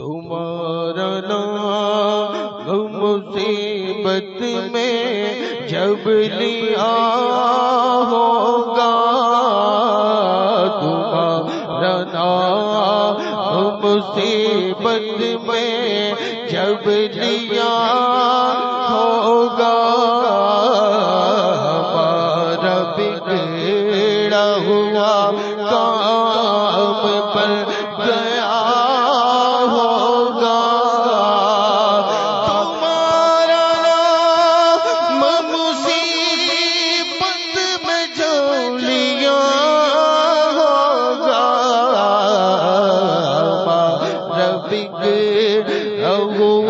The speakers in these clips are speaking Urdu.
تمہارا نام مصیبت میں جب لیا ہوگا۔ تمہارا نام مصیبت میں جب لیا ہوگا۔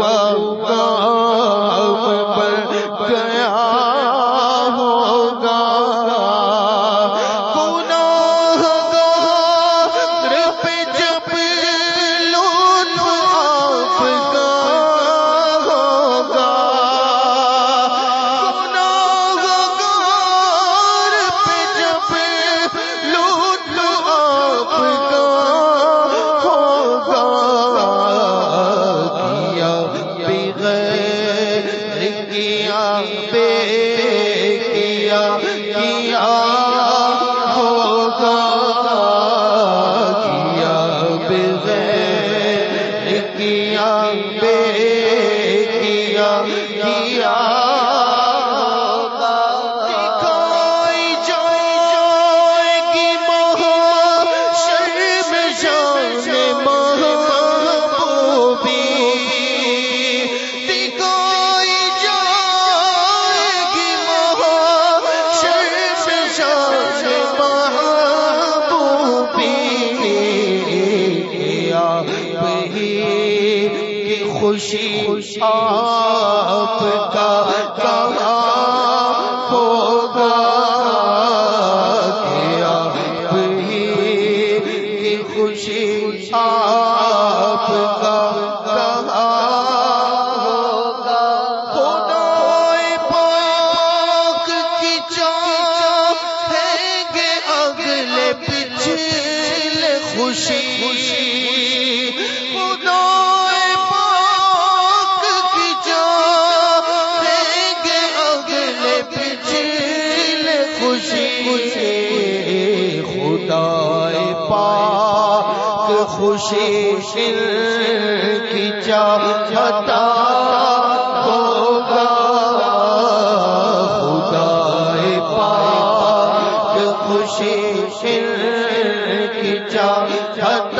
ہوا۔ گیا بے خوشی آپ مجھے خدا پا خوشی کی چاہتا ہوگا۔ خدا پا خوشی کی چاہتا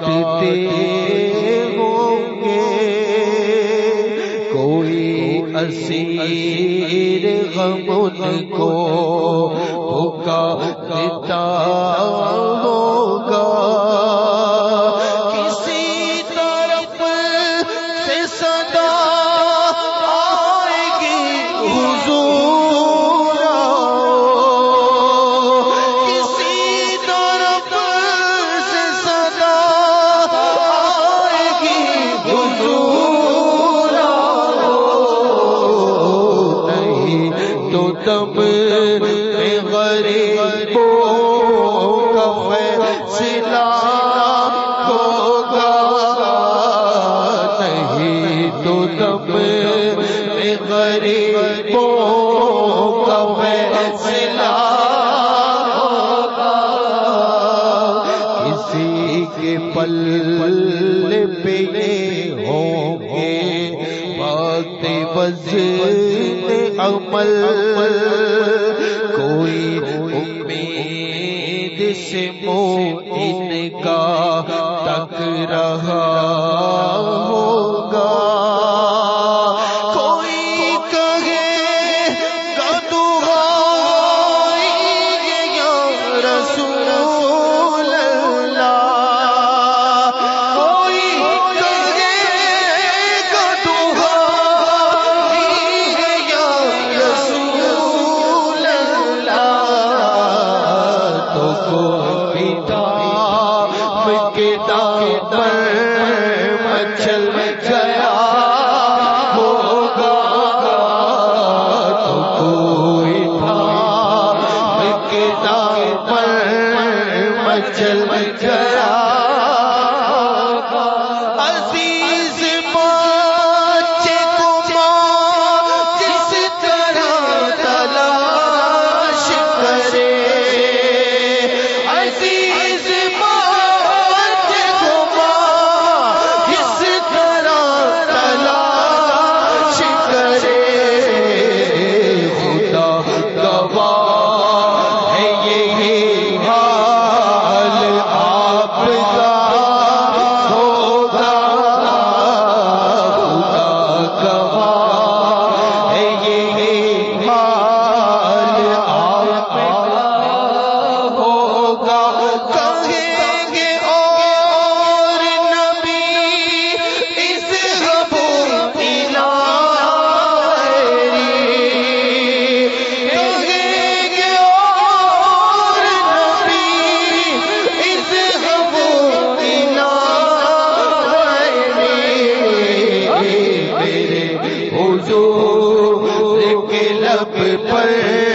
کاٹتے ہو گے کوئی اسیر غم پل پہ ہوں گے بات بز عمل۔ کوئی امید سے مو ان کا تک رہا۔ قلب پر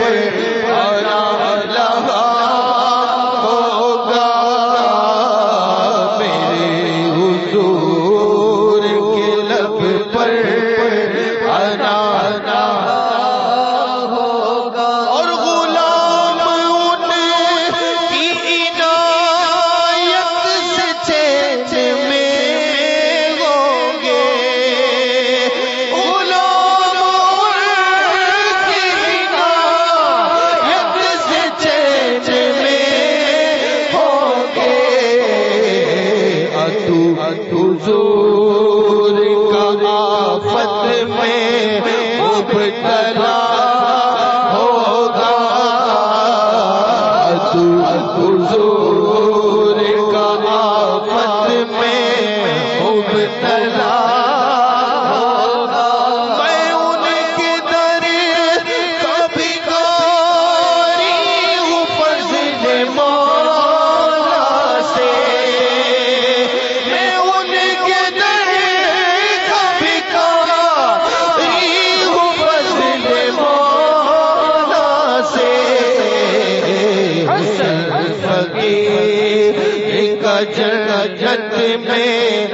جنت میں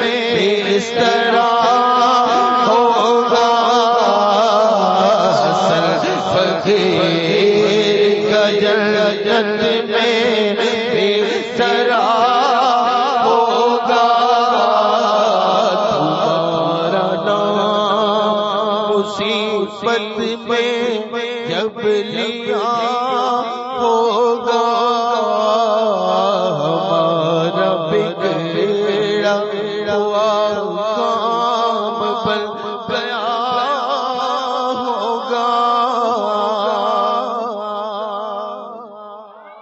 اس طرح ہوگا۔ فقیر کا جنت میں